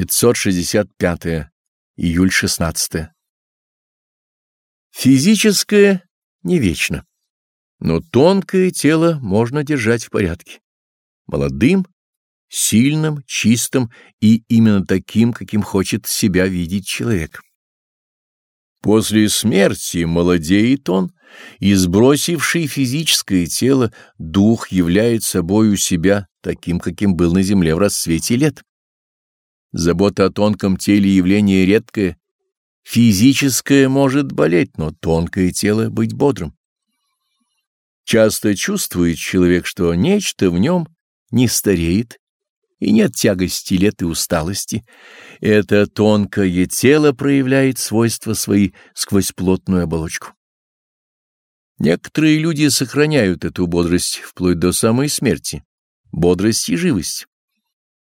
565. Июль 16. Физическое не вечно, но тонкое тело можно держать в порядке. Молодым, сильным, чистым и именно таким, каким хочет себя видеть человек. После смерти молодеет он, и сбросивший физическое тело, дух являет собою себя таким, каким был на земле в расцвете лет. Забота о тонком теле явление редкое. Физическое может болеть, но тонкое тело быть бодрым. Часто чувствует человек, что нечто в нем не стареет, и нет тягости лет и усталости. Это тонкое тело проявляет свойства свои сквозь плотную оболочку. Некоторые люди сохраняют эту бодрость вплоть до самой смерти, бодрость и живость.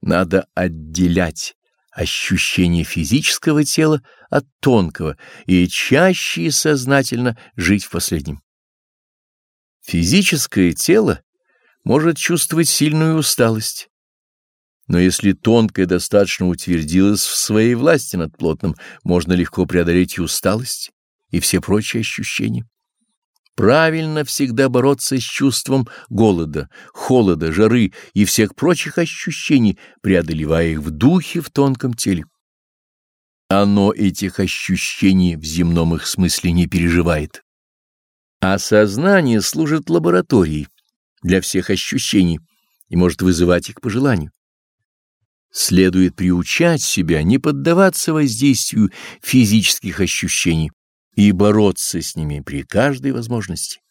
Надо отделять ощущение физического тела от тонкого и чаще и сознательно жить в последнем. Физическое тело может чувствовать сильную усталость, но если тонкое достаточно утвердилось в своей власти над плотным, можно легко преодолеть и усталость, и все прочие ощущения. Правильно всегда бороться с чувством голода, холода, жары и всех прочих ощущений, преодолевая их в духе в тонком теле. Оно этих ощущений в земном их смысле не переживает. А сознание служит лабораторией для всех ощущений и может вызывать их по желанию. Следует приучать себя не поддаваться воздействию физических ощущений, и бороться с ними при каждой возможности.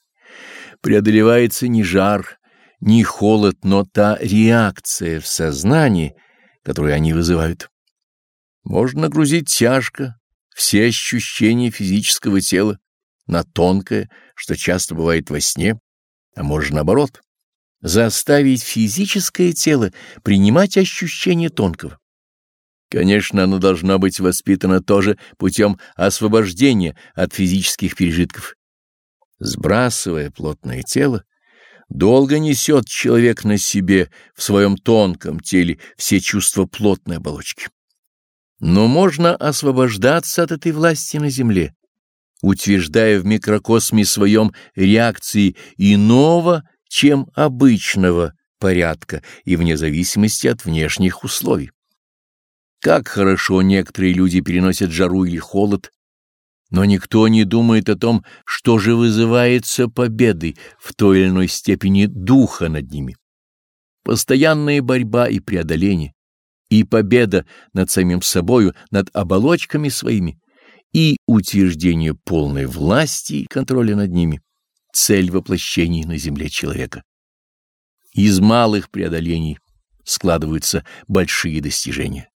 Преодолевается не жар, не холод, но та реакция в сознании, которую они вызывают. Можно нагрузить тяжко все ощущения физического тела на тонкое, что часто бывает во сне, а можно наоборот, заставить физическое тело принимать ощущения тонкого. Конечно, оно должно быть воспитано тоже путем освобождения от физических пережитков. Сбрасывая плотное тело, долго несет человек на себе в своем тонком теле все чувства плотной оболочки. Но можно освобождаться от этой власти на земле, утверждая в микрокосме своем реакции иного, чем обычного порядка и вне зависимости от внешних условий. Как хорошо некоторые люди переносят жару или холод, но никто не думает о том, что же вызывается победой в той или иной степени духа над ними. Постоянная борьба и преодоление, и победа над самим собою, над оболочками своими, и утверждение полной власти и контроля над ними — цель воплощения на земле человека. Из малых преодолений складываются большие достижения.